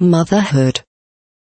Motherhood.